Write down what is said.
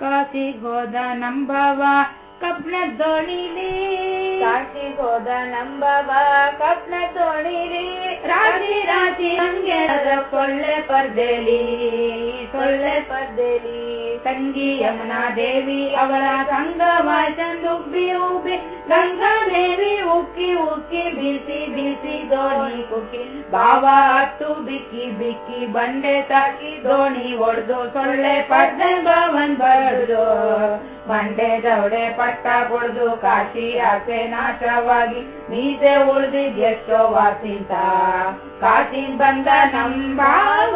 ಕಾಸಿಗೋದ ನಂಬವ ಕಪ್ನ ದೋಣಿಲಿ ಕಾಶಿಗೋದ ನಂಬವ ಕಪ್ನ ತೋಣಿಲಿ ರಾಶಿ ರಾಶಿ ಹಂಗೆ ಸೊಳ್ಳೆ ಪರ್ದೆಲಿ ಸೊಳ್ಳೆ ಪರ್ದೆಲಿ ತಂಗಿ ಯಮುನಾ ದೇವಿ ಅವಳ ಸಂಗಮ ಚಂದುಬ್ಬಿ ಉಬ್ಬಿ ಗಂಗಾ ದೇವಿ ಉಕ್ಕಿ ಉಕ್ಕಿ ಬಿಸಿ ಬಿಸಿ ದೋಣಿ ಕುಕ್ಕಿ ಬಾವ ಹತ್ತು ಬಿಕ್ಕಿ ಬಿಕ್ಕಿ ಬಂಡೆ ತಾಕಿ ದೋಣಿ ಒಡ್ದು ಸೊಳ್ಳೆ ಪಡ್ದೆ ಬಡ್ದು ಬಂಡೆ ದವಡೆ ಪಟ್ಟ ಕೊಡ್ದು ಕಾಶಿ ಆಸೆ ನಾಶವಾಗಿ ಮೀಸೆ ಉಳ್ದಿದ್ ಎಷ್ಟೋ ವಾಸಿಂತ ಕಾಶಿನ್ ಬಂದ ನಂಬಾವ.